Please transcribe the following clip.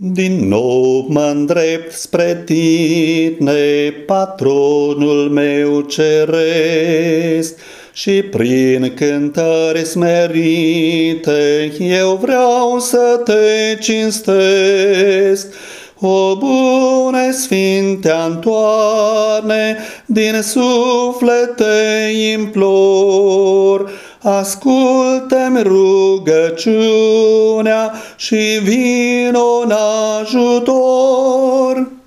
Din nou mă îndrept spre tine, patronul meu ceresc, și prin cântări smerite eu vreau să te cinstesc. O bune sfinte Antoane, din suflet te implor, ascultă-mi rugăciunea și vino în ajutor.